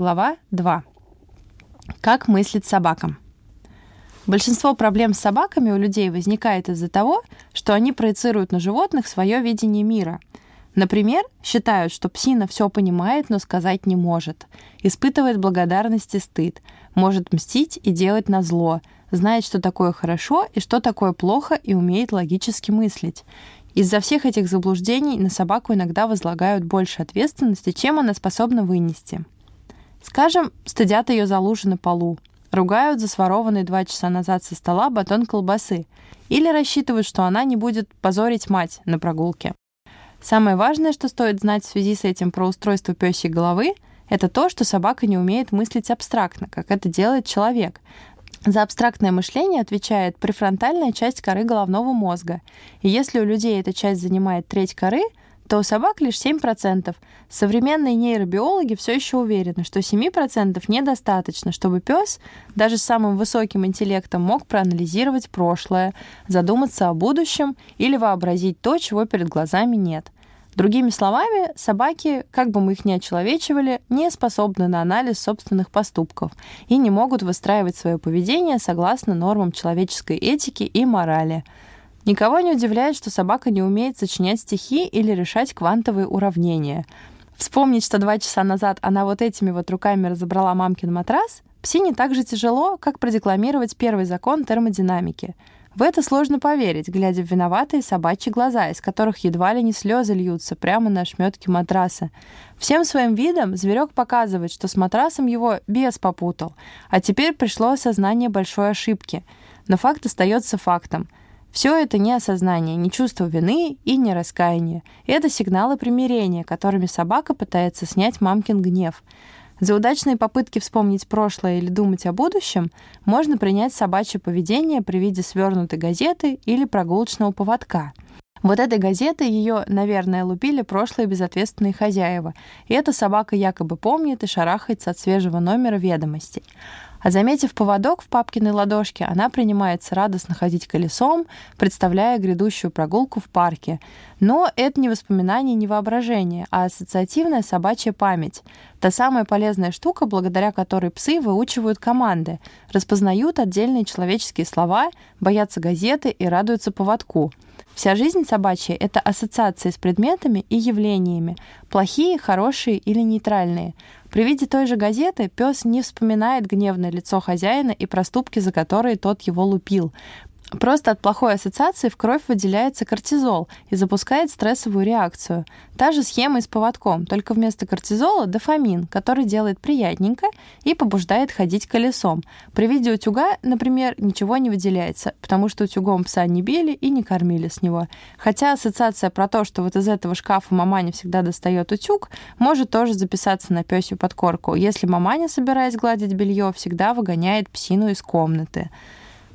Глава 2. Как мыслить собакам? Большинство проблем с собаками у людей возникает из-за того, что они проецируют на животных свое видение мира. Например, считают, что псина все понимает, но сказать не может, испытывает благодарность и стыд, может мстить и делать на зло, знает, что такое хорошо и что такое плохо и умеет логически мыслить. Из-за всех этих заблуждений на собаку иногда возлагают больше ответственности, чем она способна вынести. Скажем, стыдят ее за лужи на полу, ругают за сворованный два часа назад со стола батон колбасы или рассчитывают, что она не будет позорить мать на прогулке. Самое важное, что стоит знать в связи с этим про устройство пёсей головы, это то, что собака не умеет мыслить абстрактно, как это делает человек. За абстрактное мышление отвечает префронтальная часть коры головного мозга. И если у людей эта часть занимает треть коры, то у собак лишь 7%. Современные нейробиологи все еще уверены, что 7% недостаточно, чтобы пес даже с самым высоким интеллектом мог проанализировать прошлое, задуматься о будущем или вообразить то, чего перед глазами нет. Другими словами, собаки, как бы мы их ни очеловечивали, не способны на анализ собственных поступков и не могут выстраивать свое поведение согласно нормам человеческой этики и морали. Никого не удивляет, что собака не умеет сочинять стихи или решать квантовые уравнения. Вспомнить, что два часа назад она вот этими вот руками разобрала мамкин матрас, псине так же тяжело, как продекламировать первый закон термодинамики — в это сложно поверить, глядя в виноватые собачьи глаза, из которых едва ли не слезы льются прямо на шметки матраса. Всем своим видом зверек показывает, что с матрасом его бес попутал, а теперь пришло осознание большой ошибки. Но факт остается фактом. Все это не осознание, не чувство вины и не раскаяние. Это сигналы примирения, которыми собака пытается снять мамкин гнев. За удачные попытки вспомнить прошлое или думать о будущем можно принять собачье поведение при виде свернутой газеты или прогулочного поводка. Вот этой газеты ее, наверное, лупили прошлые безответственные хозяева, и эта собака якобы помнит и шарахается от свежего номера ведомостей. А заметив поводок в папкиной ладошке, она принимается радостно ходить колесом, представляя грядущую прогулку в парке. Но это не воспоминание, не воображение, а ассоциативная собачья память. Та самая полезная штука, благодаря которой псы выучивают команды, распознают отдельные человеческие слова, боятся газеты и радуются поводку. Вся жизнь собачья — это ассоциации с предметами и явлениями, плохие, хорошие или нейтральные. При виде той же газеты пес не вспоминает гневное лицо хозяина и проступки, за которые тот его лупил. Просто от плохой ассоциации в кровь выделяется кортизол и запускает стрессовую реакцию. Та же схема и с поводком, только вместо кортизола дофамин, который делает приятненько и побуждает ходить колесом. При виде утюга, например, ничего не выделяется, потому что утюгом пса не били и не кормили с него. Хотя ассоциация про то, что вот из этого шкафа маманя всегда достает утюг, может тоже записаться на пёсью подкорку, если маманя, собираясь гладить белье, всегда выгоняет псину из комнаты.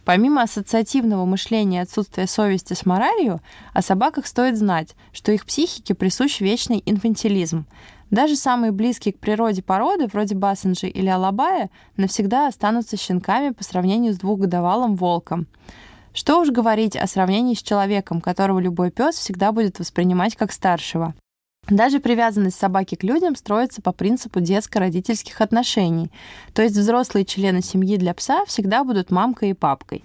Помимо ассоциативного мышления и отсутствия совести с моралью, о собаках стоит знать, что их психике присущ вечный инфантилизм. Даже самые близкие к природе породы, вроде Бассенджи или Алабая, навсегда останутся щенками по сравнению с двухгодовалым волком. Что уж говорить о сравнении с человеком, которого любой пес всегда будет воспринимать как старшего. Даже привязанность собаки к людям строится по принципу детско-родительских отношений, то есть взрослые члены семьи для пса всегда будут мамкой и папкой.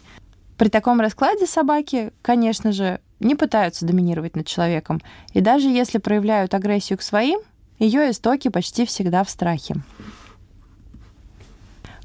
При таком раскладе собаки, конечно же, не пытаются доминировать над человеком, и даже если проявляют агрессию к своим, ее истоки почти всегда в страхе.